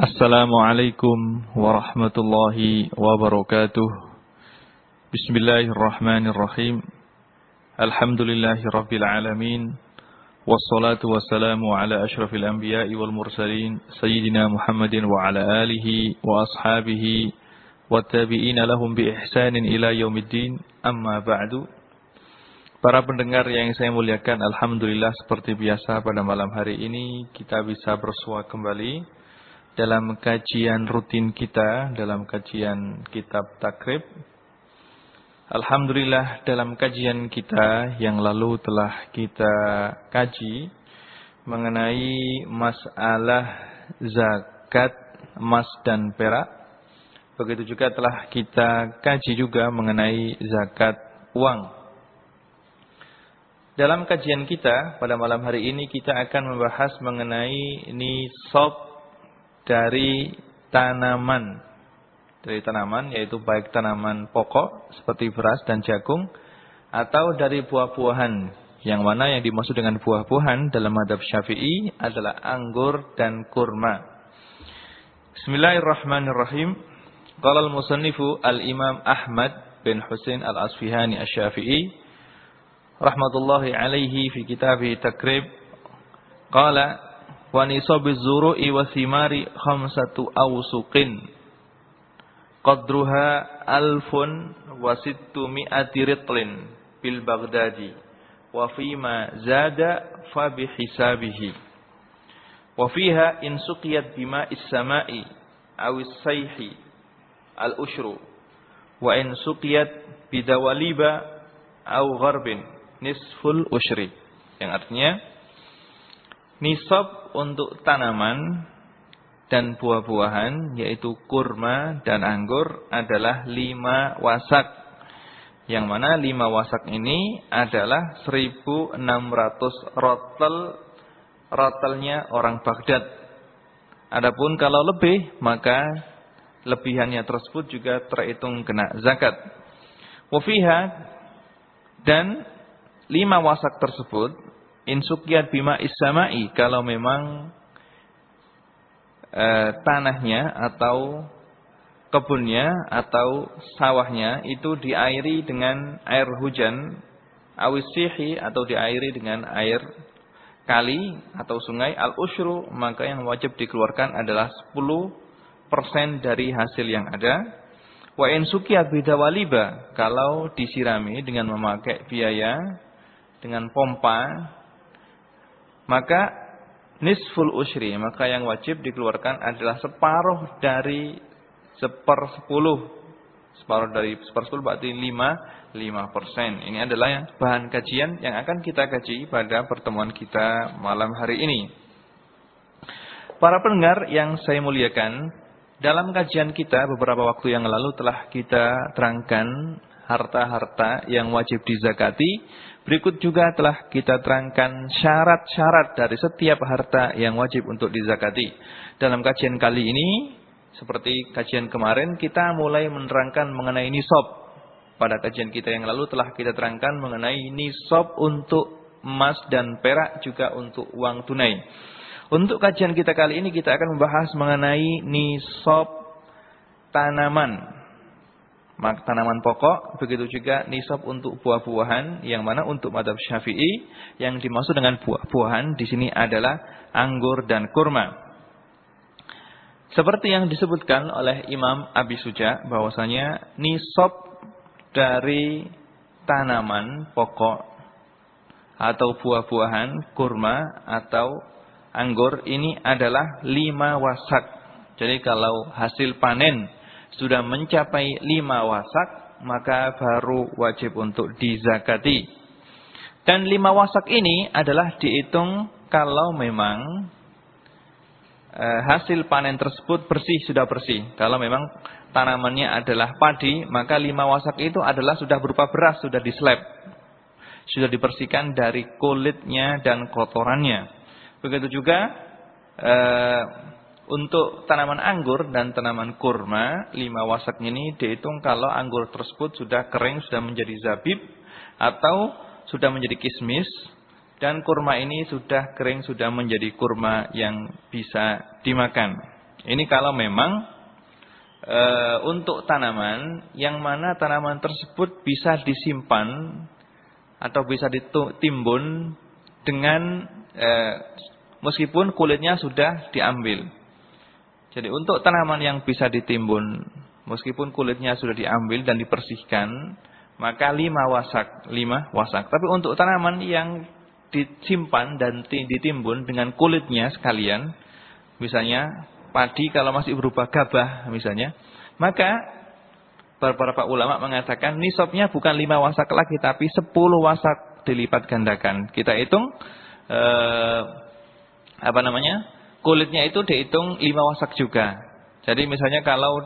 Assalamualaikum warahmatullahi wabarakatuh. Bismillahirrahmanirrahim. Alhamdulillahi rabbil alamin. Wassalatu wassalamu ala ashrafil anbiya'i wal mursalin. Sayyidina Muhammadin wa ala alihi wa ashabihi wa tabi'ina lahum bi ihsanin ila yaumiddin. Amma ba'du. Para pendengar yang saya muliakan, Alhamdulillah seperti biasa pada malam hari ini kita bisa bersua kembali dalam kajian rutin kita, dalam kajian kitab takrib. Alhamdulillah dalam kajian kita yang lalu telah kita kaji mengenai masalah zakat emas dan perak. Begitu juga telah kita kaji juga mengenai zakat uang. Dalam kajian kita pada malam hari ini kita akan membahas mengenai nisab dari tanaman dari tanaman yaitu baik tanaman pokok seperti beras dan jagung atau dari buah-buahan yang mana yang dimaksud dengan buah-buahan dalam madhab syafi'i adalah anggur dan kurma. Bismillahirrahmanirrahim. Qala al-musannifu al-imam Ahmad bin Husain al-Asfihani asy-Syafi'i rahmatullahi alaihi fi kitabih takrib qala wa nisabiz zuru'i wa thimari khamsatu awsuqin. Qadruha alfun wa sittu mi'ati ritlin bil Baghdadi. Wa fima zada fa bihisabihi wa fiha in suqiyat bima'is sama'i awis sayhi al ushru. Wa in suqiyat bidawaliba aw gharbin nisful ushri. Yang artinya nisab untuk tanaman dan buah-buahan yaitu kurma dan anggur adalah lima wasak. Yang mana lima wasak ini adalah 1600 rotel rotelnya orang Baghdad. Adapun kalau lebih maka lebihannya tersebut juga terhitung kena zakat. Wafiha dan lima wasak tersebut Insukiyat bima isama'i kalau memang e, tanahnya atau kebunnya atau sawahnya itu diairi dengan air hujan awisihi atau diairi dengan air kali atau sungai al-usyru maka yang wajib dikeluarkan adalah 10% dari hasil yang ada. Wa in sukiyat bidawaliba kalau disirami dengan memakai biaya dengan pompa maka nisful usri, maka yang wajib dikeluarkan adalah separuh dari sepersepuluh. Separuh dari sepersepuluh berarti lima, lima persen. Ini adalah bahan kajian yang akan kita kaji pada pertemuan kita malam hari ini. Para pendengar yang saya muliakan, dalam kajian kita beberapa waktu yang lalu telah kita terangkan harta-harta yang wajib dizakati Berikut juga telah kita terangkan syarat-syarat dari setiap harta yang wajib untuk dizakati. Dalam kajian kali ini, seperti kajian kemarin, kita mulai menerangkan mengenai nisab. Pada kajian kita yang lalu telah kita terangkan mengenai nisab untuk emas dan perak juga untuk uang tunai. Untuk kajian kita kali ini kita akan membahas mengenai nisab tanaman tanaman pokok, begitu juga nisab untuk buah-buahan, yang mana untuk madhab syafi'i, yang dimaksud dengan buah-buahan di sini adalah anggur dan kurma. Seperti yang disebutkan oleh Imam Abi Suja, bahwasanya nisab dari tanaman pokok atau buah-buahan, kurma atau anggur ini adalah lima wasak. Jadi kalau hasil panen sudah mencapai lima wasak, maka baru wajib untuk dizakati. Dan lima wasak ini adalah dihitung kalau memang e, hasil panen tersebut bersih, sudah bersih. Kalau memang tanamannya adalah padi, maka lima wasak itu adalah sudah berupa beras, sudah dislap. Sudah dibersihkan dari kulitnya dan kotorannya. Begitu juga e, untuk tanaman anggur dan tanaman kurma, lima wasak ini dihitung kalau anggur tersebut sudah kering, sudah menjadi zabib, atau sudah menjadi kismis, dan kurma ini sudah kering, sudah menjadi kurma yang bisa dimakan. Ini kalau memang e, untuk tanaman yang mana tanaman tersebut bisa disimpan atau bisa ditimbun dengan e, meskipun kulitnya sudah diambil. Jadi untuk tanaman yang bisa ditimbun meskipun kulitnya sudah diambil dan dibersihkan maka lima wasak, lima wasak. Tapi untuk tanaman yang disimpan dan ditimbun dengan kulitnya sekalian, misalnya padi kalau masih berupa gabah misalnya, maka beberapa ulama mengatakan nisabnya bukan lima wasak lagi tapi sepuluh wasak dilipat gandakan. Kita hitung eh, apa namanya? Kulitnya itu dihitung lima wasak juga. Jadi misalnya kalau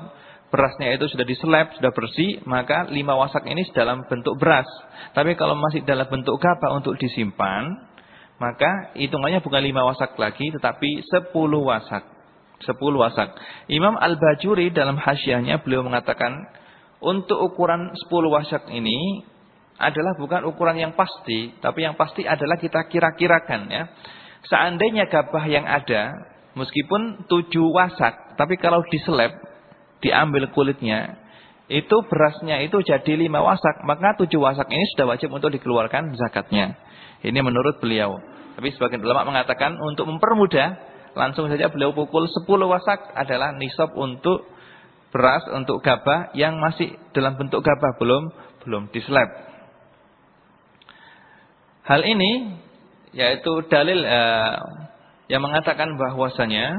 berasnya itu sudah diselap, sudah bersih, maka lima wasak ini dalam bentuk beras. Tapi kalau masih dalam bentuk gabah untuk disimpan, maka hitungannya bukan lima wasak lagi, tetapi sepuluh wasak. Sepuluh wasak. Imam Al-Bajuri dalam hasyiahnya beliau mengatakan, untuk ukuran sepuluh wasak ini adalah bukan ukuran yang pasti, tapi yang pasti adalah kita kira-kirakan ya. Seandainya gabah yang ada, meskipun tujuh wasak, tapi kalau diselep, diambil kulitnya, itu berasnya itu jadi lima wasak, maka tujuh wasak ini sudah wajib untuk dikeluarkan zakatnya. Ini menurut beliau. Tapi sebagian ulama mengatakan untuk mempermudah, langsung saja beliau pukul sepuluh wasak adalah nisab untuk beras, untuk gabah yang masih dalam bentuk gabah, belum belum dislab. Hal ini yaitu dalil uh, yang mengatakan bahwasanya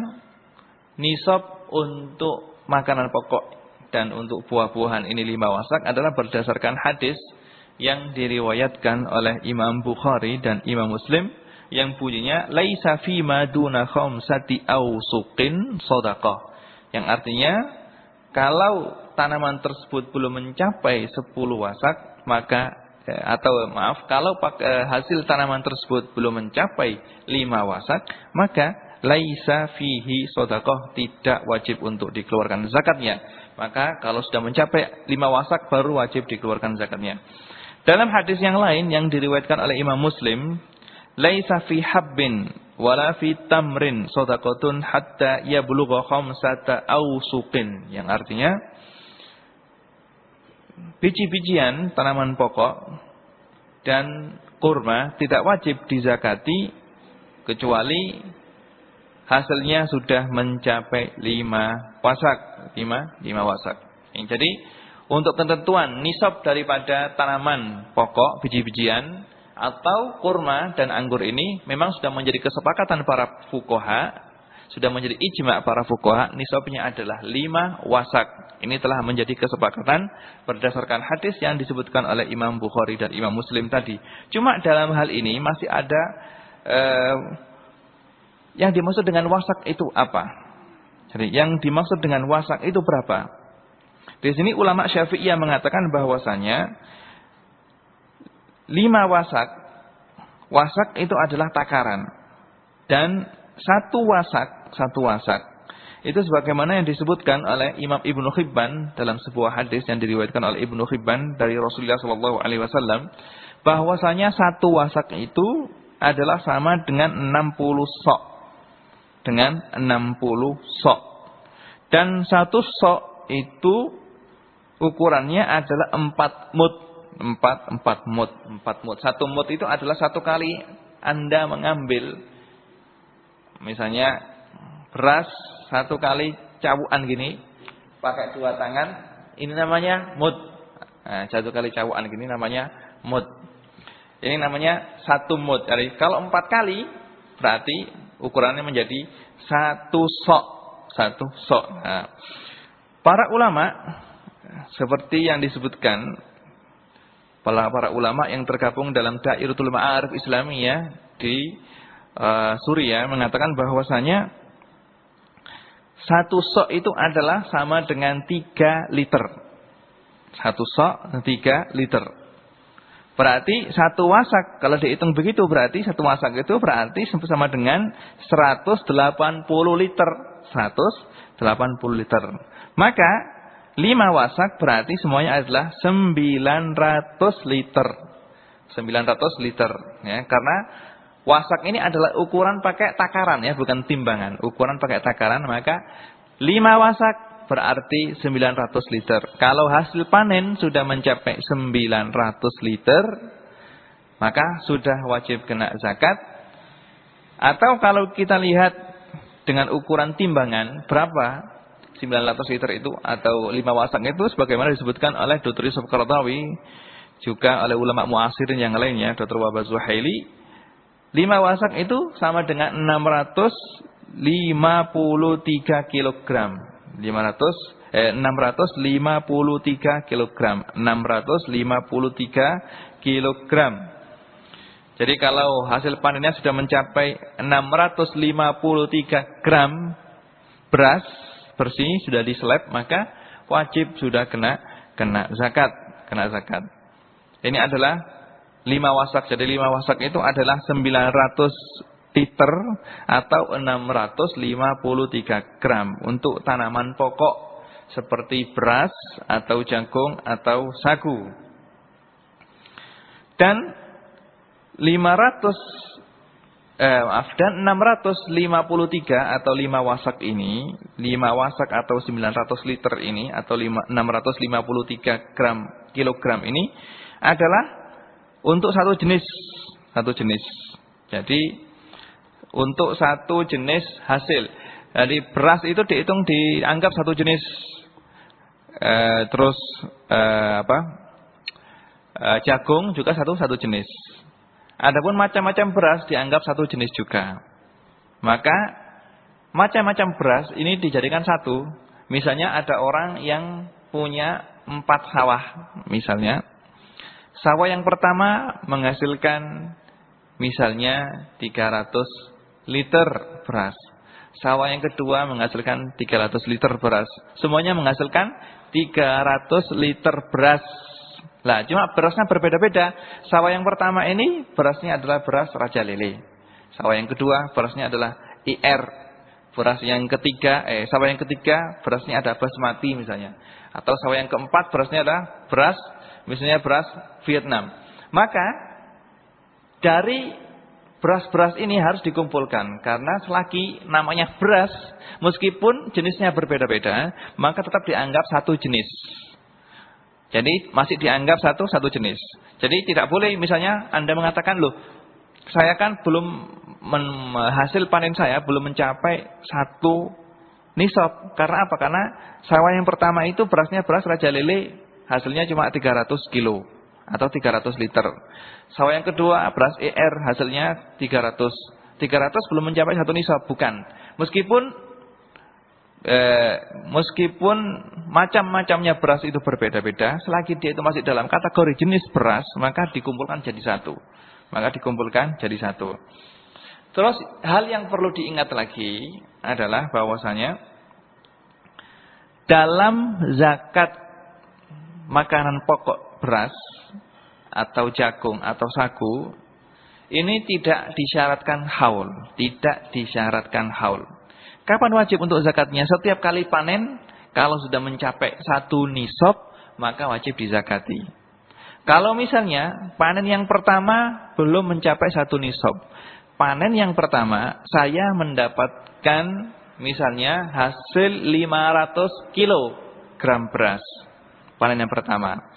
nisab untuk makanan pokok dan untuk buah-buahan ini lima wasak adalah berdasarkan hadis yang diriwayatkan oleh Imam Bukhari dan Imam Muslim yang bunyinya laisa fi ma duna khamsati suqin shadaqah yang artinya kalau tanaman tersebut belum mencapai 10 wasak maka eh, atau maaf kalau eh, hasil tanaman tersebut belum mencapai 5 wasak maka laisa fihi sodakoh tidak wajib untuk dikeluarkan zakatnya. Maka kalau sudah mencapai lima wasak baru wajib dikeluarkan zakatnya. Dalam hadis yang lain yang diriwayatkan oleh Imam Muslim, laisa fi habbin wala fi tamrin sodakotun hatta yablugha khamsata suqin. Yang artinya biji-bijian tanaman pokok dan kurma tidak wajib dizakati kecuali hasilnya sudah mencapai lima wasak. Lima, lima wasak. Jadi untuk ketentuan nisab daripada tanaman pokok, biji-bijian, atau kurma dan anggur ini memang sudah menjadi kesepakatan para fukoha, sudah menjadi ijma para fukoha, nisabnya adalah lima wasak. Ini telah menjadi kesepakatan berdasarkan hadis yang disebutkan oleh Imam Bukhari dan Imam Muslim tadi. Cuma dalam hal ini masih ada eh, yang dimaksud dengan wasak itu apa? Jadi yang dimaksud dengan wasak itu berapa? Di sini ulama Syafi'iyah mengatakan bahwasanya lima wasak, wasak itu adalah takaran. Dan satu wasak, satu wasak itu sebagaimana yang disebutkan oleh Imam Ibnu Hibban dalam sebuah hadis yang diriwayatkan oleh Ibnu Hibban dari Rasulullah Shallallahu alaihi wasallam bahwasanya satu wasak itu adalah sama dengan 60 sok dengan 60 sok. Dan satu sok itu ukurannya adalah 4 mut. 4, 4 mut. 4 mut. Satu mut itu adalah satu kali Anda mengambil. Misalnya beras satu kali cabuan gini. Pakai dua tangan. Ini namanya mut. Nah, satu kali cabuan gini namanya mut. Ini namanya satu mut. Jadi kalau empat kali berarti ukurannya menjadi satu sok, satu sok. Nah, para ulama seperti yang disebutkan para para ulama yang tergabung dalam Dairatul Ma'arif Islamiyah di uh, Suriah mengatakan bahwasanya satu sok itu adalah sama dengan tiga liter. Satu sok tiga liter. Berarti satu wasak, kalau dihitung begitu berarti satu wasak itu berarti sama dengan 180 liter. 180 liter. Maka 5 wasak berarti semuanya adalah 900 liter. 900 liter. Ya, karena wasak ini adalah ukuran pakai takaran ya, bukan timbangan. Ukuran pakai takaran maka Lima wasak berarti 900 liter. Kalau hasil panen sudah mencapai 900 liter, maka sudah wajib kena zakat. Atau kalau kita lihat dengan ukuran timbangan, berapa 900 liter itu atau lima wasak itu sebagaimana disebutkan oleh Dr. Yusuf Qaradawi juga oleh ulama muasirin yang lainnya Dr. Wabah Zuhaili lima wasak itu sama dengan 653 kg 500 eh 653 kg 653 kg jadi kalau hasil panennya sudah mencapai 653 gram beras bersih sudah diseleb maka wajib sudah kena kena zakat, kena zakat. Ini adalah lima wasak. Jadi lima wasak itu adalah 900 liter atau 653 gram untuk tanaman pokok seperti beras atau jagung atau sagu. Dan 500 eh, maaf, dan 653 atau 5 wasak ini, 5 wasak atau 900 liter ini atau 5, 653 gram kilogram ini adalah untuk satu jenis, satu jenis. Jadi untuk satu jenis hasil. Jadi beras itu dihitung dianggap satu jenis. Eh, terus eh, apa? Eh, jagung juga satu satu jenis. Adapun macam-macam beras dianggap satu jenis juga. Maka macam-macam beras ini dijadikan satu. Misalnya ada orang yang punya empat sawah. Misalnya sawah yang pertama menghasilkan misalnya 300 liter beras. Sawah yang kedua menghasilkan 300 liter beras. Semuanya menghasilkan 300 liter beras lah, cuma berasnya berbeda-beda. Sawah yang pertama ini berasnya adalah beras Raja Lele. Sawah yang kedua berasnya adalah IR. Beras yang ketiga, eh sawah yang ketiga berasnya ada basmati misalnya. Atau sawah yang keempat berasnya adalah beras misalnya beras Vietnam. Maka dari beras-beras ini harus dikumpulkan karena selagi namanya beras meskipun jenisnya berbeda-beda, maka tetap dianggap satu jenis. Jadi masih dianggap satu satu jenis. Jadi tidak boleh misalnya Anda mengatakan loh, saya kan belum hasil panen saya belum mencapai satu nisab. Karena apa? Karena sawah yang pertama itu berasnya beras Raja Lele, hasilnya cuma 300 kilo atau 300 liter. Sawah yang kedua beras ER hasilnya 300. 300 belum mencapai satu nisab, bukan. Meskipun eh, meskipun macam-macamnya beras itu berbeda-beda, selagi dia itu masih dalam kategori jenis beras, maka dikumpulkan jadi satu. Maka dikumpulkan jadi satu. Terus hal yang perlu diingat lagi adalah bahwasanya dalam zakat makanan pokok beras atau jagung atau sagu ini tidak disyaratkan haul, tidak disyaratkan haul. Kapan wajib untuk zakatnya? Setiap kali panen, kalau sudah mencapai satu nisab, maka wajib dizakati. Kalau misalnya panen yang pertama belum mencapai satu nisab. Panen yang pertama, saya mendapatkan misalnya hasil 500 kilogram beras. Panen yang pertama.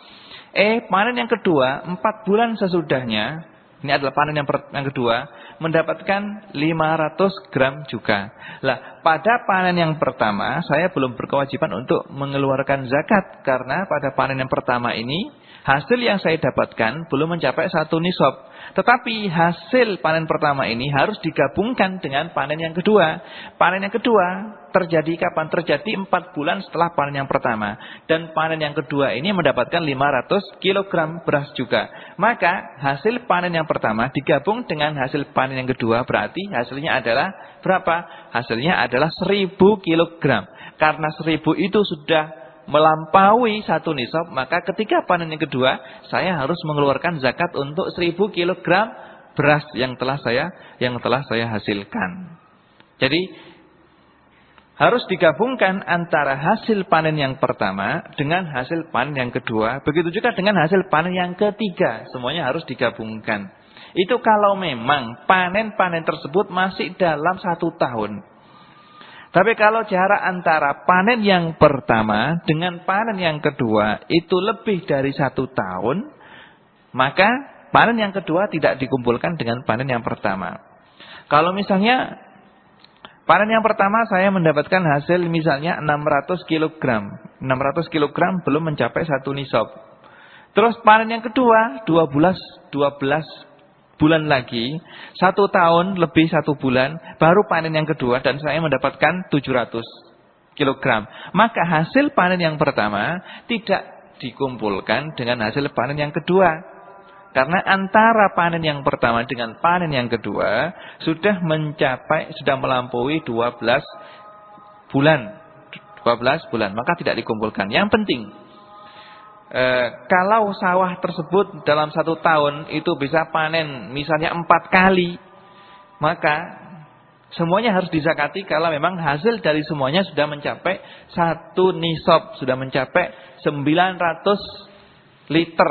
Eh, panen yang kedua, 4 bulan sesudahnya, ini adalah panen yang, yang kedua, mendapatkan 500 gram juga. Lah, pada panen yang pertama saya belum berkewajiban untuk mengeluarkan zakat karena pada panen yang pertama ini hasil yang saya dapatkan belum mencapai satu nisab. Tetapi hasil panen pertama ini harus digabungkan dengan panen yang kedua. Panen yang kedua terjadi kapan? Terjadi empat bulan setelah panen yang pertama. Dan panen yang kedua ini mendapatkan 500 kg beras juga. Maka hasil panen yang pertama digabung dengan hasil panen yang kedua berarti hasilnya adalah berapa? Hasilnya adalah 1000 kg. Karena 1000 itu sudah melampaui satu nisab, maka ketika panen yang kedua, saya harus mengeluarkan zakat untuk 1000 kg beras yang telah saya yang telah saya hasilkan. Jadi harus digabungkan antara hasil panen yang pertama dengan hasil panen yang kedua. Begitu juga dengan hasil panen yang ketiga. Semuanya harus digabungkan. Itu kalau memang panen-panen tersebut masih dalam satu tahun. Tapi kalau jarak antara panen yang pertama dengan panen yang kedua itu lebih dari satu tahun, maka panen yang kedua tidak dikumpulkan dengan panen yang pertama. Kalau misalnya panen yang pertama saya mendapatkan hasil misalnya 600 kg. 600 kg belum mencapai satu nisab. Terus panen yang kedua 12 12 bulan lagi, satu tahun lebih satu bulan, baru panen yang kedua dan saya mendapatkan 700 kilogram. Maka hasil panen yang pertama tidak dikumpulkan dengan hasil panen yang kedua. Karena antara panen yang pertama dengan panen yang kedua sudah mencapai, sudah melampaui 12 bulan. 12 bulan, maka tidak dikumpulkan. Yang penting, e, kalau sawah tersebut dalam satu tahun itu bisa panen misalnya empat kali, maka semuanya harus disakati kalau memang hasil dari semuanya sudah mencapai satu nisab, sudah mencapai 900 liter.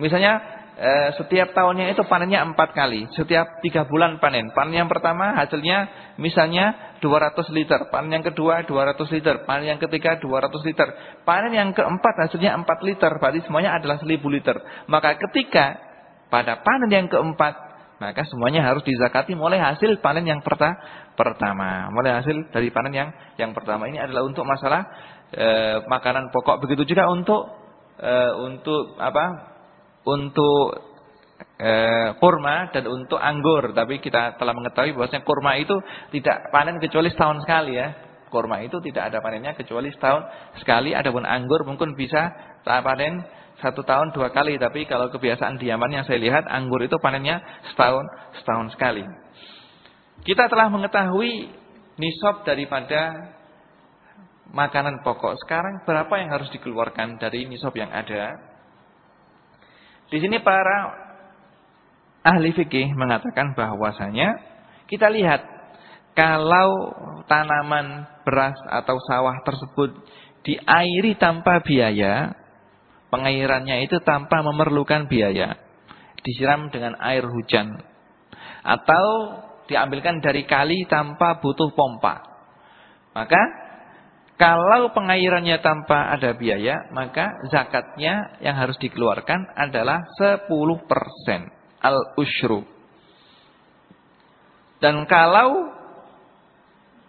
Misalnya Eh, setiap tahunnya itu panennya empat kali. Setiap tiga bulan panen. Panen yang pertama hasilnya misalnya 200 liter. Panen yang kedua 200 liter. Panen yang ketiga 200 liter. Panen yang keempat hasilnya 4 liter. Berarti semuanya adalah 1000 liter. Maka ketika pada panen yang keempat. Maka semuanya harus dizakati mulai hasil panen yang perta pertama. Mulai hasil dari panen yang yang pertama. Ini adalah untuk masalah e, makanan pokok. Begitu juga untuk e, untuk apa untuk e, kurma dan untuk anggur. Tapi kita telah mengetahui bahwasanya kurma itu tidak panen kecuali setahun sekali ya. Kurma itu tidak ada panennya kecuali setahun sekali. Adapun anggur mungkin bisa panen satu tahun dua kali. Tapi kalau kebiasaan diaman yang saya lihat anggur itu panennya setahun setahun sekali. Kita telah mengetahui nisab daripada makanan pokok. Sekarang berapa yang harus dikeluarkan dari nisab yang ada? Di sini para ahli fikih mengatakan bahwasanya kita lihat kalau tanaman beras atau sawah tersebut diairi tanpa biaya, pengairannya itu tanpa memerlukan biaya, disiram dengan air hujan atau diambilkan dari kali tanpa butuh pompa. Maka kalau pengairannya tanpa ada biaya, maka zakatnya yang harus dikeluarkan adalah 10% al-usyru. Dan kalau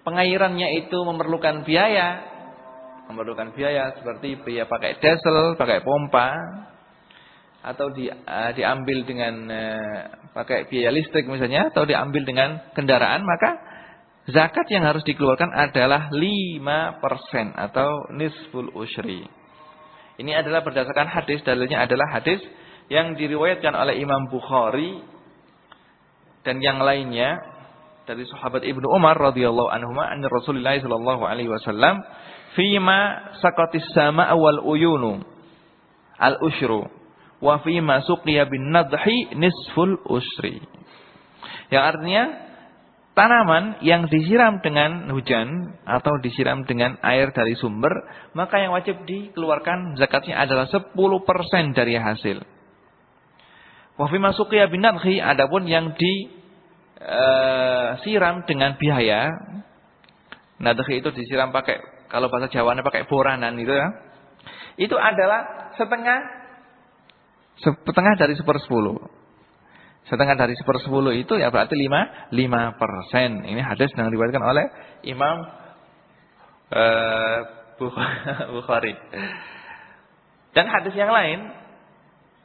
pengairannya itu memerlukan biaya, memerlukan biaya seperti biaya pakai diesel, pakai pompa, atau di, uh, diambil dengan uh, pakai biaya listrik misalnya, atau diambil dengan kendaraan, maka Zakat yang harus dikeluarkan adalah 5% atau nisful ushri. Ini adalah berdasarkan hadis, dalilnya adalah hadis yang diriwayatkan oleh Imam Bukhari dan yang lainnya dari sahabat Ibnu Umar radhiyallahu anhu an Rasulullah sallallahu alaihi wasallam fima saqatis sama wal uyunu al ushru wa fima suqiya bin nadhi nisful usri. Yang artinya tanaman yang disiram dengan hujan atau disiram dengan air dari sumber, maka yang wajib dikeluarkan zakatnya adalah 10% dari hasil. Wa fi masuqiya binadhi adapun yang disiram eh, dengan biaya, nadhi itu disiram pakai kalau bahasa Jawanya pakai boranan itu ya. Itu adalah setengah setengah dari sepersepuluh. Setengah dari sepersepuluh itu ya berarti lima, lima persen. Ini hadis yang diriwayatkan oleh Imam uh, Bukhari. Dan hadis yang lain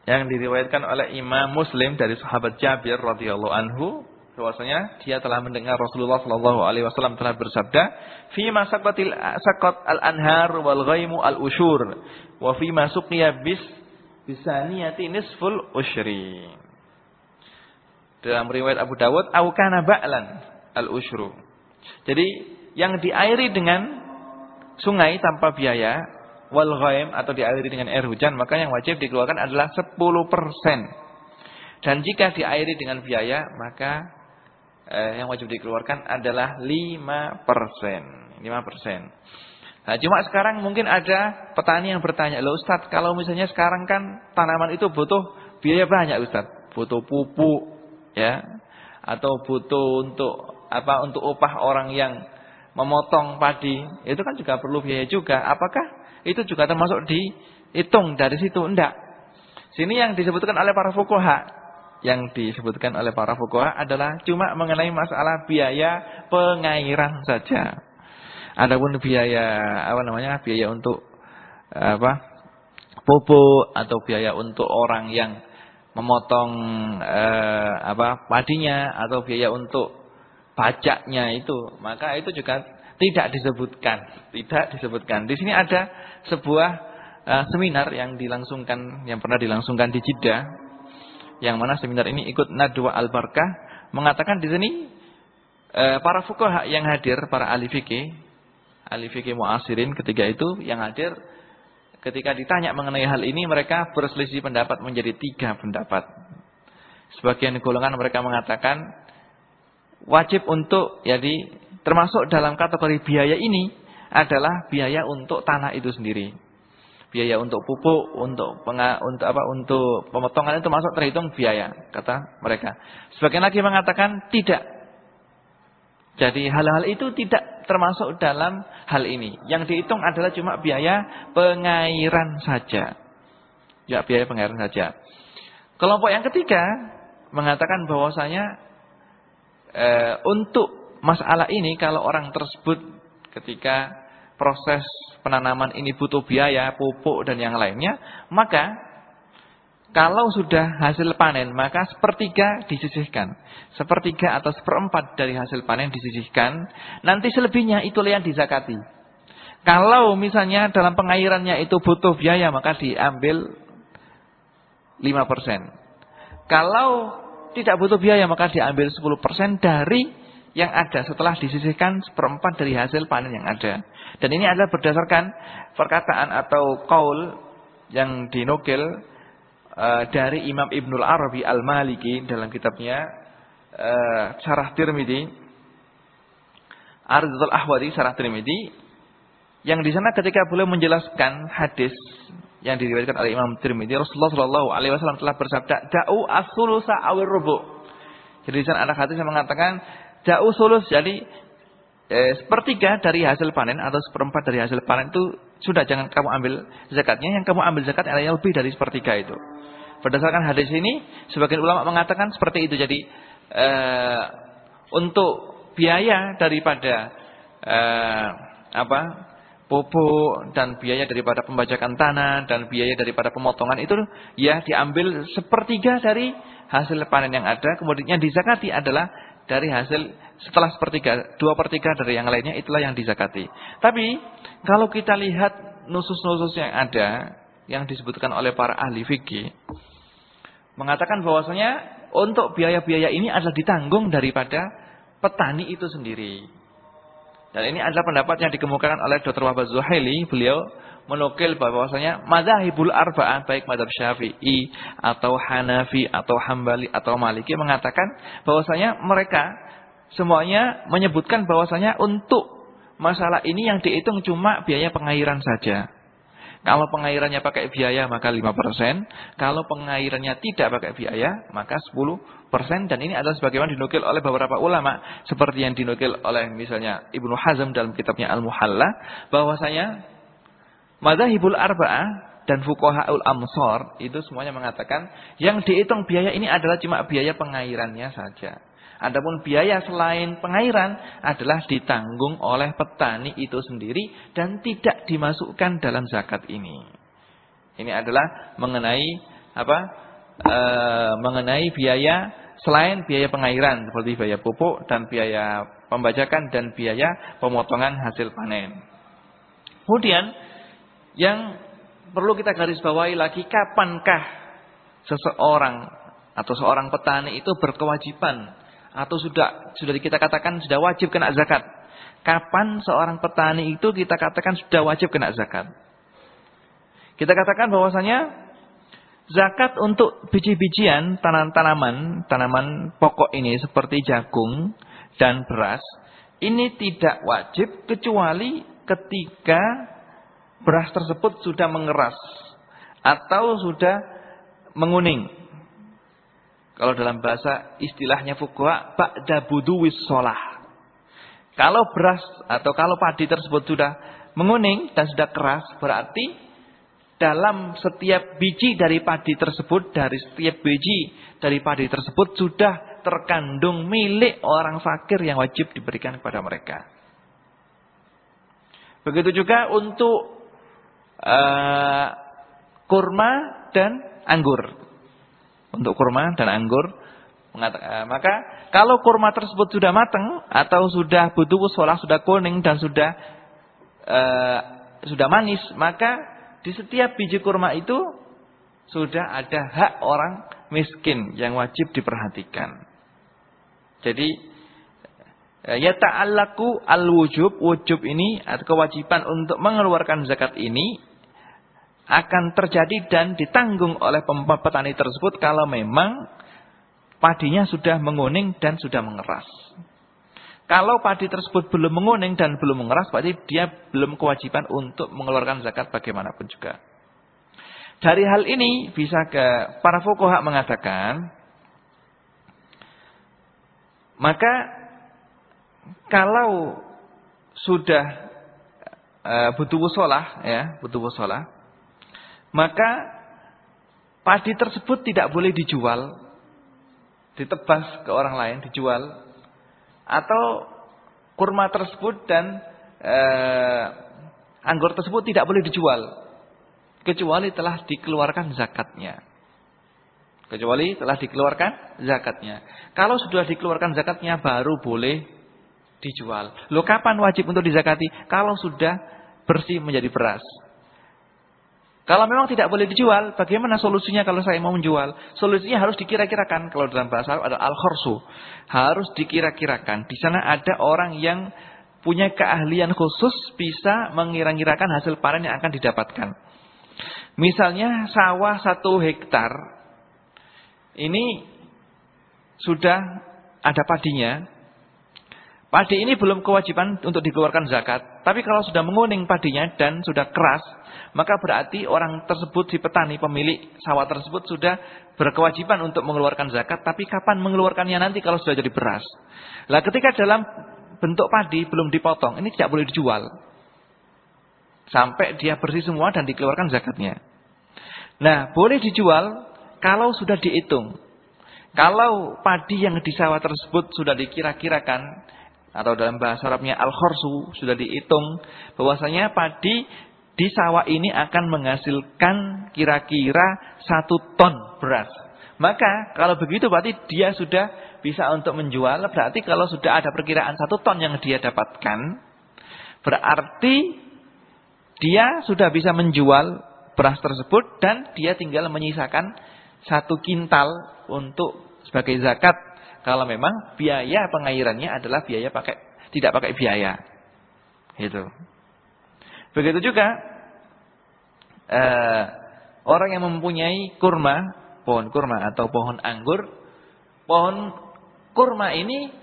yang diriwayatkan oleh Imam Muslim dari sahabat Jabir radhiyallahu anhu bahwasanya dia telah mendengar Rasulullah sallallahu alaihi wasallam telah bersabda, "Fi ma saqatil saqat al-anhar wal ghaimu al-ushur wa fi ma bis bisaniyati nisful ushri." Dalam riwayat Abu Dawud, aukana ba'lan al-ushru. Jadi yang diairi dengan sungai tanpa biaya, wal ghaim atau diairi dengan air hujan, maka yang wajib dikeluarkan adalah 10%. Dan jika diairi dengan biaya, maka eh, yang wajib dikeluarkan adalah 5%. 5%. Nah, cuma sekarang mungkin ada petani yang bertanya, "Loh Ustaz, kalau misalnya sekarang kan tanaman itu butuh biaya banyak Ustaz, butuh pupuk, ya atau butuh untuk apa untuk upah orang yang memotong padi, itu kan juga perlu biaya juga. Apakah itu juga termasuk dihitung dari situ? Enggak. Sini yang disebutkan oleh para fuqaha yang disebutkan oleh para fuqaha adalah cuma mengenai masalah biaya pengairan saja. Adapun biaya apa namanya? biaya untuk apa? pupuk atau biaya untuk orang yang memotong eh, apa padinya atau biaya untuk pajaknya itu, maka itu juga tidak disebutkan, tidak disebutkan. Di sini ada sebuah uh, seminar yang dilangsungkan yang pernah dilangsungkan di Jeddah yang mana seminar ini ikut Nadwa Al-Barkah mengatakan di sini uh, para fuqaha yang hadir, para ahli fikih, ahli fikih muasirin ketika itu yang hadir ketika ditanya mengenai hal ini mereka berselisih pendapat menjadi tiga pendapat. Sebagian golongan mereka mengatakan wajib untuk jadi termasuk dalam kategori biaya ini adalah biaya untuk tanah itu sendiri. Biaya untuk pupuk, untuk penga, untuk apa? Untuk pemotongan itu masuk terhitung biaya, kata mereka. Sebagian lagi mengatakan tidak. Jadi hal-hal itu tidak termasuk dalam hal ini. Yang dihitung adalah cuma biaya pengairan saja. Ya, biaya pengairan saja. Kelompok yang ketiga mengatakan bahwasanya e, untuk masalah ini kalau orang tersebut ketika proses penanaman ini butuh biaya, pupuk dan yang lainnya, maka kalau sudah hasil panen, maka sepertiga disisihkan. Sepertiga atau seperempat dari hasil panen disisihkan. Nanti selebihnya itulah yang dizakati. Kalau misalnya dalam pengairannya itu butuh biaya, maka diambil 5%. Kalau tidak butuh biaya maka diambil 10% dari yang ada setelah disisihkan seperempat dari hasil panen yang ada. Dan ini adalah berdasarkan perkataan atau kaul yang dinukil uh, dari Imam Ibnul Arabi Al-Maliki dalam kitabnya uh, Syarah Tirmidzi Ardhatul Ahwadi Syarah Tirmidzi yang di sana ketika beliau menjelaskan hadis yang diriwayatkan oleh Imam Tirmidzi Rasulullah Shallallahu alaihi wasallam telah bersabda da'u as-sulusa awir rubu. Jadi di sana anak hadis yang mengatakan da'u sulus jadi eh, sepertiga dari hasil panen atau seperempat dari hasil panen itu sudah jangan kamu ambil zakatnya yang kamu ambil zakat adalah lebih dari sepertiga itu. Berdasarkan hadis ini sebagian ulama mengatakan seperti itu. Jadi eh, untuk biaya daripada eh, apa pupuk dan biaya daripada pembajakan tanah dan biaya daripada pemotongan itu ya diambil sepertiga dari hasil panen yang ada kemudian yang dizakati adalah dari hasil setelah sepertiga dua pertiga dari yang lainnya itulah yang dizakati. Tapi kalau kita lihat nusus-nusus yang ada yang disebutkan oleh para ahli fikih mengatakan bahwasanya untuk biaya-biaya ini adalah ditanggung daripada petani itu sendiri dan ini adalah pendapat yang dikemukakan oleh Dr. Wahbah Zuhaili. Beliau menukil bahwasanya madhahibul arba'ah baik madhab syafi'i atau hanafi atau hambali atau maliki mengatakan bahwasanya mereka semuanya menyebutkan bahwasanya untuk masalah ini yang dihitung cuma biaya pengairan saja. Kalau pengairannya pakai biaya maka 5%, kalau pengairannya tidak pakai biaya maka 10% persen. Dan ini adalah sebagaimana dinukil oleh beberapa ulama. Seperti yang dinukil oleh misalnya Ibnu Hazm dalam kitabnya Al-Muhalla. Bahwasanya madzhabul arba'ah dan fuqahaul amsar itu semuanya mengatakan yang dihitung biaya ini adalah cuma biaya pengairannya saja. Adapun biaya selain pengairan adalah ditanggung oleh petani itu sendiri dan tidak dimasukkan dalam zakat ini. Ini adalah mengenai apa? e, mengenai biaya selain biaya pengairan seperti biaya pupuk dan biaya pembajakan dan biaya pemotongan hasil panen. Kemudian yang perlu kita garis bawahi lagi kapankah seseorang atau seorang petani itu berkewajiban atau sudah sudah kita katakan sudah wajib kena zakat. Kapan seorang petani itu kita katakan sudah wajib kena zakat? Kita katakan bahwasanya Zakat untuk biji-bijian tanaman-tanaman, tanaman pokok ini seperti jagung dan beras, ini tidak wajib kecuali ketika beras tersebut sudah mengeras atau sudah menguning. Kalau dalam bahasa istilahnya fuqaha ba'da buduwis sholah. Kalau beras atau kalau padi tersebut sudah menguning dan sudah keras, berarti dalam setiap biji dari padi tersebut, dari setiap biji dari padi tersebut sudah terkandung milik orang fakir yang wajib diberikan kepada mereka. Begitu juga untuk uh, kurma dan anggur. Untuk kurma dan anggur uh, maka kalau kurma tersebut sudah matang atau sudah butuh sholah, sudah kuning dan sudah uh, sudah manis, maka di setiap biji kurma itu sudah ada hak orang miskin yang wajib diperhatikan. Jadi uh, ya ta'allaku al-wujub, wujub ini atau kewajiban untuk mengeluarkan zakat ini akan terjadi dan ditanggung oleh petani tersebut kalau memang padinya sudah menguning dan sudah mengeras. Kalau padi tersebut belum menguning dan belum mengeras, berarti dia belum kewajiban untuk mengeluarkan zakat bagaimanapun juga. Dari hal ini bisa ke para fukoha mengatakan, maka kalau sudah uh, butuh wusolah, ya butuh wusolah, maka padi tersebut tidak boleh dijual ditebas ke orang lain, dijual atau kurma tersebut dan e, anggur tersebut tidak boleh dijual kecuali telah dikeluarkan zakatnya. Kecuali telah dikeluarkan zakatnya. Kalau sudah dikeluarkan zakatnya baru boleh dijual. Lo kapan wajib untuk dizakati? Kalau sudah bersih menjadi beras. Kalau memang tidak boleh dijual, bagaimana solusinya kalau saya mau menjual? Solusinya harus dikira-kirakan. Kalau dalam bahasa Arab ada al-khursu. Harus dikira-kirakan. Di sana ada orang yang punya keahlian khusus bisa mengira-kirakan hasil panen yang akan didapatkan. Misalnya sawah satu hektar. Ini sudah ada padinya. Padi ini belum kewajiban untuk dikeluarkan zakat. Tapi kalau sudah menguning padinya dan sudah keras, maka berarti orang tersebut si petani pemilik sawah tersebut sudah berkewajiban untuk mengeluarkan zakat, tapi kapan mengeluarkannya nanti kalau sudah jadi beras. Lah ketika dalam bentuk padi belum dipotong, ini tidak boleh dijual. Sampai dia bersih semua dan dikeluarkan zakatnya. Nah, boleh dijual kalau sudah dihitung. Kalau padi yang di sawah tersebut sudah dikira-kirakan atau dalam bahasa Arabnya al-khorsu sudah dihitung bahwasanya padi di sawah ini akan menghasilkan kira-kira satu ton beras. Maka kalau begitu berarti dia sudah bisa untuk menjual. Berarti kalau sudah ada perkiraan satu ton yang dia dapatkan. Berarti dia sudah bisa menjual beras tersebut. Dan dia tinggal menyisakan satu kintal untuk sebagai zakat. Kalau memang biaya pengairannya adalah biaya pakai tidak pakai biaya. Gitu. Begitu juga uh, orang yang mempunyai kurma, pohon kurma atau pohon anggur, pohon kurma ini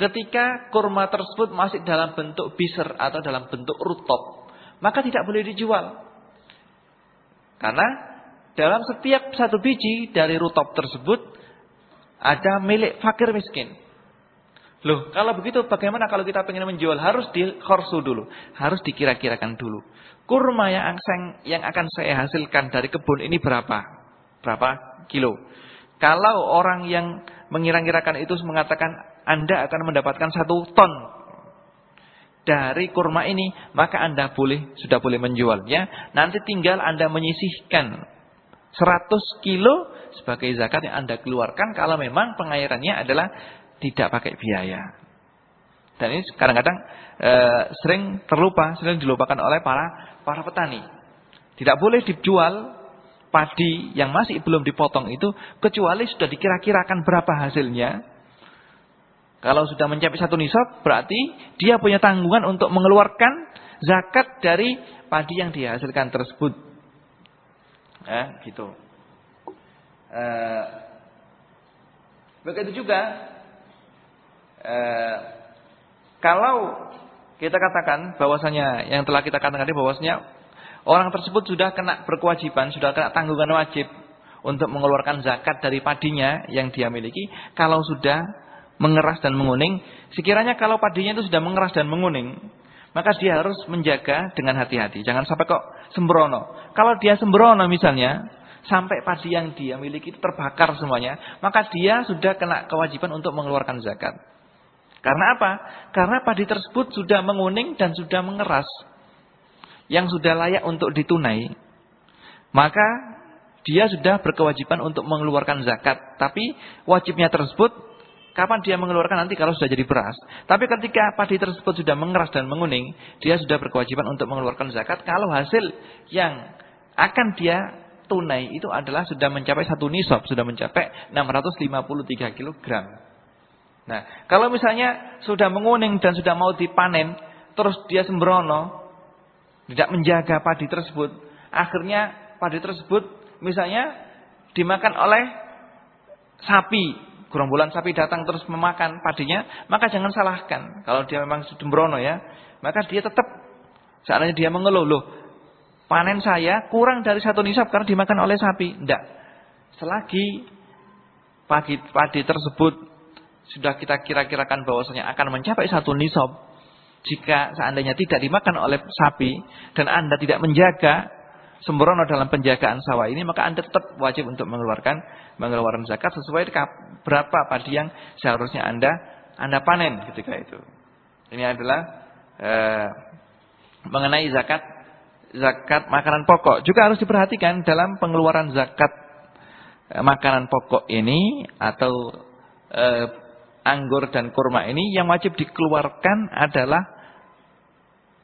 ketika kurma tersebut masih dalam bentuk biser atau dalam bentuk rutop, maka tidak boleh dijual. Karena dalam setiap satu biji dari rutop tersebut ada milik fakir miskin. Loh, kalau begitu bagaimana kalau kita ingin menjual? Harus di khorsu dulu. Harus dikira-kirakan dulu. Kurma yang yang akan saya hasilkan dari kebun ini berapa? Berapa kilo? Kalau orang yang mengira-kirakan itu mengatakan Anda akan mendapatkan satu ton dari kurma ini, maka Anda boleh sudah boleh menjualnya. Nanti tinggal Anda menyisihkan 100 kilo sebagai zakat yang Anda keluarkan kalau memang pengairannya adalah tidak pakai biaya. Dan ini kadang-kadang e, sering terlupa, sering dilupakan oleh para para petani. Tidak boleh dijual padi yang masih belum dipotong itu kecuali sudah dikira-kirakan berapa hasilnya. Kalau sudah mencapai satu nisab berarti dia punya tanggungan untuk mengeluarkan zakat dari padi yang dihasilkan tersebut. Eh, gitu. Eh, begitu juga Eh, kalau kita katakan bahwasanya yang telah kita katakan tadi bahwasanya orang tersebut sudah kena berkewajiban, sudah kena tanggungan wajib untuk mengeluarkan zakat dari padinya yang dia miliki kalau sudah mengeras dan menguning. Sekiranya kalau padinya itu sudah mengeras dan menguning, maka dia harus menjaga dengan hati-hati. Jangan sampai kok sembrono. Kalau dia sembrono misalnya, sampai padi yang dia miliki itu terbakar semuanya, maka dia sudah kena kewajiban untuk mengeluarkan zakat. Karena apa? Karena padi tersebut sudah menguning dan sudah mengeras. Yang sudah layak untuk ditunai. Maka dia sudah berkewajiban untuk mengeluarkan zakat. Tapi wajibnya tersebut Kapan dia mengeluarkan nanti kalau sudah jadi beras. Tapi ketika padi tersebut sudah mengeras dan menguning, dia sudah berkewajiban untuk mengeluarkan zakat kalau hasil yang akan dia tunai itu adalah sudah mencapai satu nisab, sudah mencapai 653 kg. Nah, kalau misalnya sudah menguning dan sudah mau dipanen, terus dia sembrono, tidak menjaga padi tersebut, akhirnya padi tersebut misalnya dimakan oleh sapi gerombolan sapi datang terus memakan padinya, maka jangan salahkan. Kalau dia memang sembrono ya, maka dia tetap seandainya dia mengeluh, loh, panen saya kurang dari satu nisab karena dimakan oleh sapi. Tidak. Selagi padi, padi tersebut sudah kita kira-kirakan bahwasanya akan mencapai satu nisab, jika seandainya tidak dimakan oleh sapi dan Anda tidak menjaga sembrono dalam penjagaan sawah ini, maka Anda tetap wajib untuk mengeluarkan mengeluarkan zakat sesuai berapa padi yang seharusnya Anda Anda panen ketika itu. Ini adalah eh, mengenai zakat zakat makanan pokok. Juga harus diperhatikan dalam pengeluaran zakat eh, makanan pokok ini atau eh, anggur dan kurma ini yang wajib dikeluarkan adalah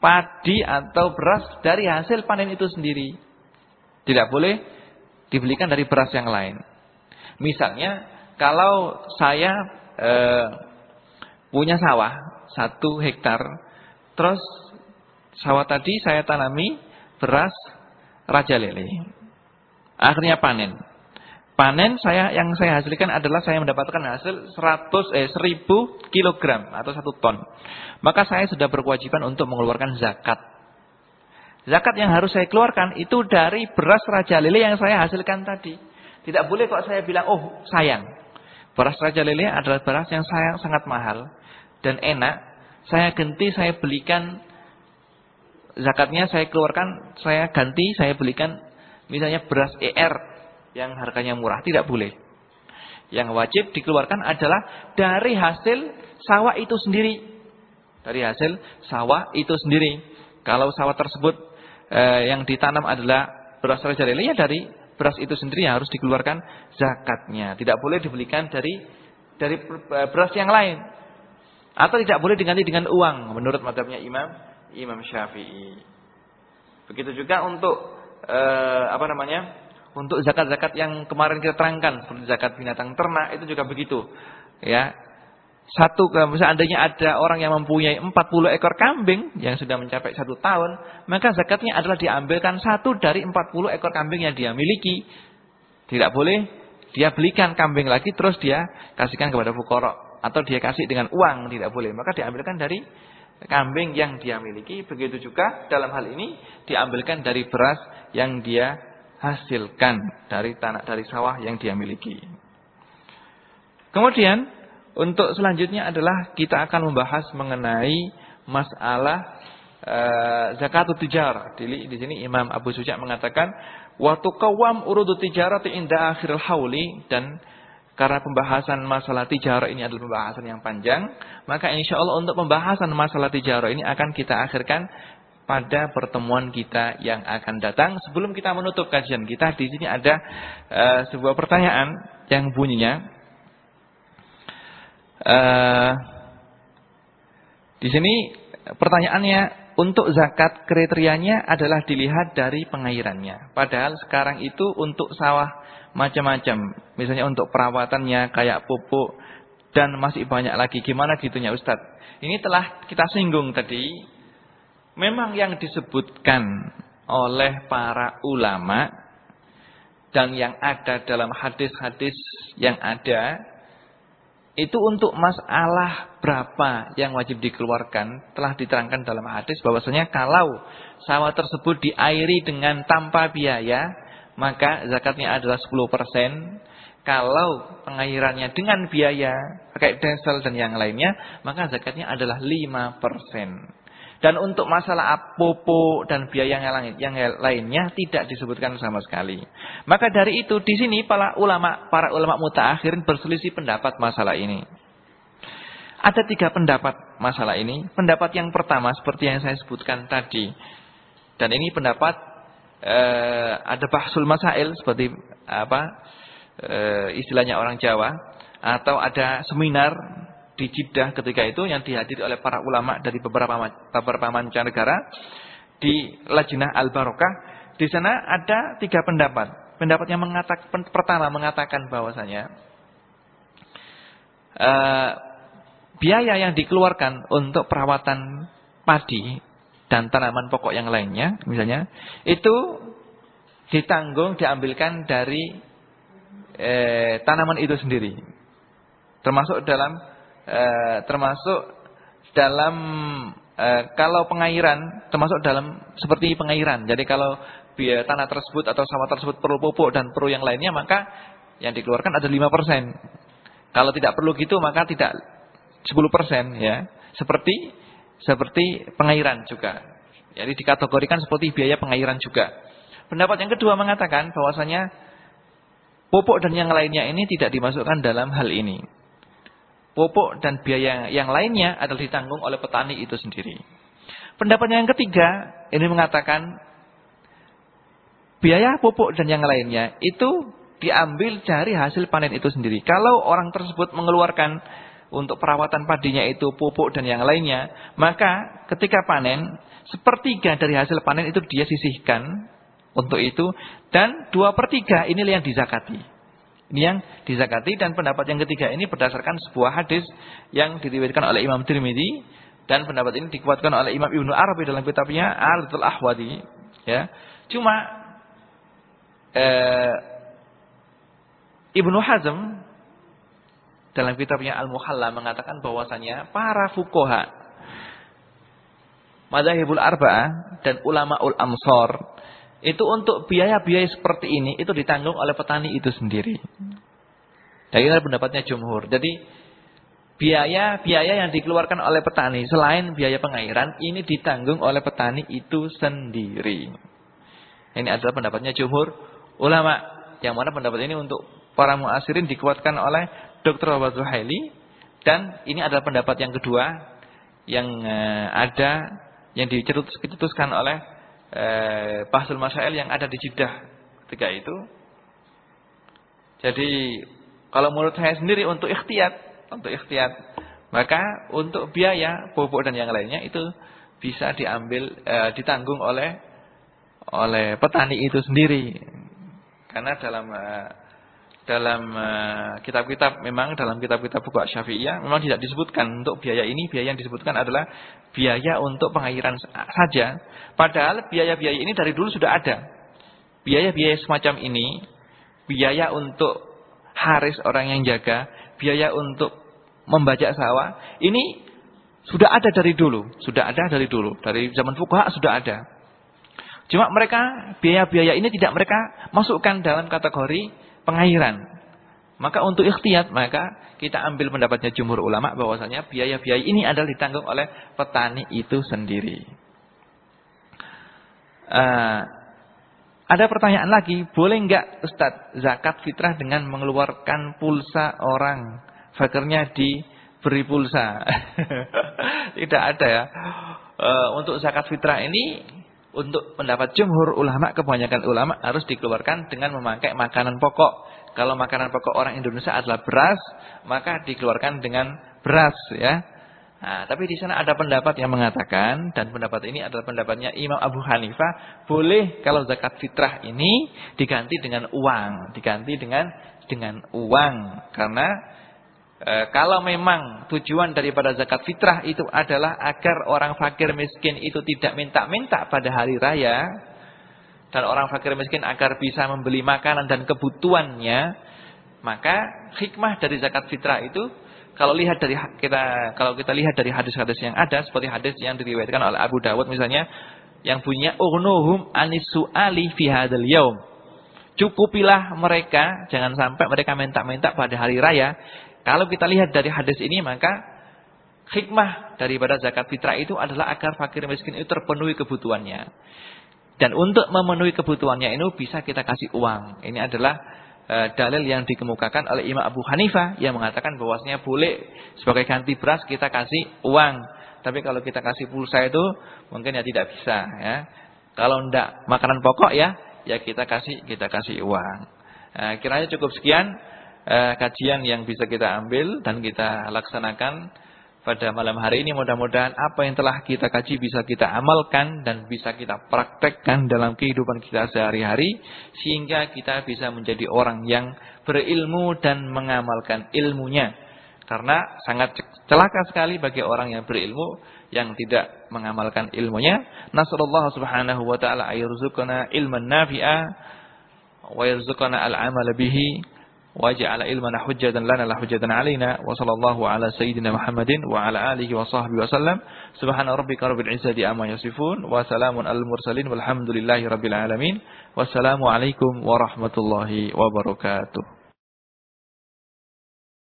padi atau beras dari hasil panen itu sendiri. Tidak boleh dibelikan dari beras yang lain. Misalnya kalau saya eh, punya sawah satu hektar, terus sawah tadi saya tanami beras raja lele. Akhirnya panen. Panen saya yang saya hasilkan adalah saya mendapatkan hasil 100 eh 1000 kilogram atau 1 ton. Maka saya sudah berkewajiban untuk mengeluarkan zakat. Zakat yang harus saya keluarkan itu dari beras raja lele yang saya hasilkan tadi. Tidak boleh kok saya bilang, oh sayang. Beras raja lele adalah beras yang sayang sangat mahal dan enak. Saya ganti, saya belikan zakatnya saya keluarkan, saya ganti, saya belikan misalnya beras ER yang harganya murah. Tidak boleh. Yang wajib dikeluarkan adalah dari hasil sawah itu sendiri. Dari hasil sawah itu sendiri. Kalau sawah tersebut eh, yang ditanam adalah beras rajalele ya dari beras itu sendiri yang harus dikeluarkan zakatnya. Tidak boleh dibelikan dari dari eh, beras yang lain. Atau tidak boleh diganti dengan uang menurut madhabnya Imam Imam Syafi'i. Begitu juga untuk eh, apa namanya? Untuk zakat-zakat yang kemarin kita terangkan seperti zakat binatang ternak itu juga begitu. Ya. Satu misalnya andainya ada orang yang mempunyai 40 ekor kambing yang sudah mencapai satu tahun, maka zakatnya adalah diambilkan satu dari 40 ekor kambing yang dia miliki. Tidak boleh dia belikan kambing lagi terus dia kasihkan kepada fukara atau dia kasih dengan uang, tidak boleh. Maka diambilkan dari kambing yang dia miliki. Begitu juga dalam hal ini diambilkan dari beras yang dia hasilkan dari tanah dari sawah yang dia miliki. Kemudian untuk selanjutnya adalah kita akan membahas mengenai masalah uh, zakatut tijar. Di, di sini Imam Abu Suja mengatakan wa tuqawwam urudu tijarati inda akhiril hauli dan karena pembahasan masalah tijarah ini adalah pembahasan yang panjang, maka insya Allah untuk pembahasan masalah tijarah ini akan kita akhirkan pada pertemuan kita yang akan datang. Sebelum kita menutup kajian kita, di sini ada uh, sebuah pertanyaan yang bunyinya. Uh, di sini pertanyaannya untuk zakat kriterianya adalah dilihat dari pengairannya. Padahal sekarang itu untuk sawah macam-macam. Misalnya untuk perawatannya kayak pupuk dan masih banyak lagi. Gimana gitunya Ustadz? Ini telah kita singgung tadi Memang yang disebutkan oleh para ulama dan yang ada dalam hadis-hadis yang ada itu untuk masalah berapa yang wajib dikeluarkan telah diterangkan dalam hadis bahwasanya kalau sawah tersebut diairi dengan tanpa biaya maka zakatnya adalah 10%. Kalau pengairannya dengan biaya pakai diesel dan yang lainnya, maka zakatnya adalah 5%. Dan untuk masalah pupuk dan biaya yang lainnya tidak disebutkan sama sekali. Maka dari itu di sini para ulama para ulama mutaakhirin berselisih pendapat masalah ini. Ada tiga pendapat masalah ini. Pendapat yang pertama seperti yang saya sebutkan tadi. Dan ini pendapat eh, ada bahsul masail seperti apa eh, istilahnya orang Jawa atau ada seminar di Jeddah ketika itu yang dihadiri oleh para ulama dari beberapa beberapa mancanegara di Lajnah Al-Barokah. Di sana ada tiga pendapat. Pendapat yang mengatakan pertama mengatakan bahwasanya uh, biaya yang dikeluarkan untuk perawatan padi dan tanaman pokok yang lainnya, misalnya, itu ditanggung diambilkan dari eh, tanaman itu sendiri. Termasuk dalam Eh, termasuk dalam e, kalau pengairan termasuk dalam seperti pengairan. Jadi kalau biaya tanah tersebut atau sawah tersebut perlu pupuk dan perlu yang lainnya maka yang dikeluarkan ada 5%. Kalau tidak perlu gitu maka tidak 10% ya. Seperti seperti pengairan juga. Jadi dikategorikan seperti biaya pengairan juga. Pendapat yang kedua mengatakan bahwasanya pupuk dan yang lainnya ini tidak dimasukkan dalam hal ini pupuk dan biaya yang lainnya adalah ditanggung oleh petani itu sendiri. Pendapat yang ketiga ini mengatakan biaya pupuk dan yang lainnya itu diambil dari hasil panen itu sendiri. Kalau orang tersebut mengeluarkan untuk perawatan padinya itu pupuk dan yang lainnya, maka ketika panen sepertiga dari hasil panen itu dia sisihkan untuk itu dan dua per tiga inilah yang dizakati. Ini yang dizakati dan pendapat yang ketiga ini berdasarkan sebuah hadis yang diriwayatkan oleh Imam Tirmidzi dan pendapat ini dikuatkan oleh Imam Ibnu Arabi dalam kitabnya Al-Tul Ahwadi ya. Cuma eh, Ibnu Hazm dalam kitabnya Al-Muhalla mengatakan bahwasanya para fukoha Madahibul Arba'ah dan ulama ul Amsor itu untuk biaya-biaya seperti ini itu ditanggung oleh petani itu sendiri. Jadi ini pendapatnya jumhur. Jadi biaya-biaya yang dikeluarkan oleh petani selain biaya pengairan ini ditanggung oleh petani itu sendiri. Ini adalah pendapatnya jumhur ulama. Yang mana pendapat ini untuk para muasirin dikuatkan oleh Dr. Abad Zuhaili dan ini adalah pendapat yang kedua yang eh, ada yang dicetuskan oleh eh, Bahsul Masail yang ada di Jeddah ketika itu. Jadi kalau menurut saya sendiri untuk ikhtiyat, untuk ikhtiyat, maka untuk biaya pupuk dan yang lainnya itu bisa diambil eh, ditanggung oleh oleh petani itu sendiri. Karena dalam eh, dalam eh, kitab-kitab memang dalam kitab-kitab buku Syafi'iyah memang tidak disebutkan untuk biaya ini biaya yang disebutkan adalah biaya untuk pengairan saja. Padahal biaya-biaya ini dari dulu sudah ada. Biaya-biaya semacam ini biaya untuk haris orang yang jaga biaya untuk membajak sawah ini sudah ada dari dulu sudah ada dari dulu. Dari zaman fuqaha sudah ada. Cuma mereka biaya-biaya ini tidak mereka masukkan dalam kategori pengairan. Maka untuk ikhtiyat maka kita ambil pendapatnya jumhur ulama bahwasanya biaya-biaya ini adalah ditanggung oleh petani itu sendiri. Uh, ada pertanyaan lagi, boleh enggak Ustaz zakat fitrah dengan mengeluarkan pulsa orang fakirnya diberi pulsa? Tidak ada ya. Uh, untuk zakat fitrah ini untuk pendapat jumhur ulama, kebanyakan ulama harus dikeluarkan dengan memakai makanan pokok. Kalau makanan pokok orang Indonesia adalah beras, maka dikeluarkan dengan beras ya. Nah, tapi di sana ada pendapat yang mengatakan dan pendapat ini adalah pendapatnya Imam Abu Hanifah, boleh kalau zakat fitrah ini diganti dengan uang, diganti dengan dengan uang karena e, kalau memang tujuan daripada zakat fitrah itu adalah agar orang fakir miskin itu tidak minta-minta pada hari raya dan orang fakir miskin agar bisa membeli makanan dan kebutuhannya, maka hikmah dari zakat fitrah itu kalau lihat dari kita kalau kita lihat dari hadis-hadis yang ada seperti hadis yang diriwayatkan oleh Abu Dawud misalnya yang punya ughnuhum anisuali fi hadzal yaum Cukupilah mereka, jangan sampai mereka minta-minta pada hari raya. Kalau kita lihat dari hadis ini maka hikmah daripada zakat fitrah itu adalah agar fakir miskin itu terpenuhi kebutuhannya. Dan untuk memenuhi kebutuhannya ini bisa kita kasih uang. Ini adalah uh, dalil yang dikemukakan oleh Imam Abu Hanifah yang mengatakan bahwasanya boleh sebagai ganti beras kita kasih uang. Tapi kalau kita kasih pulsa itu mungkin ya tidak bisa ya. Kalau ndak makanan pokok ya, ya kita kasih kita kasih uang. Uh, kiranya cukup sekian uh, kajian yang bisa kita ambil dan kita laksanakan pada malam hari ini mudah-mudahan apa yang telah kita kaji bisa kita amalkan dan bisa kita praktekkan dalam kehidupan kita sehari-hari sehingga kita bisa menjadi orang yang berilmu dan mengamalkan ilmunya karena sangat celaka sekali bagi orang yang berilmu yang tidak mengamalkan ilmunya. Nasrullah subhanahu wa ta'ala ayarzuqana ilman nafi'a wa yarzuqana al-amal bihi wa ja'ala ilmana hujjatan lana la hujjatan alaina wa sallallahu ala sayyidina Muhammadin wa ala alihi wa sahbihi wa sallam. Subhana rabbika rabbil izzati amma yasifun wa salamun al mursalin walhamdulillahi rabbil alamin. Wassalamu alaikum warahmatullahi wabarakatuh.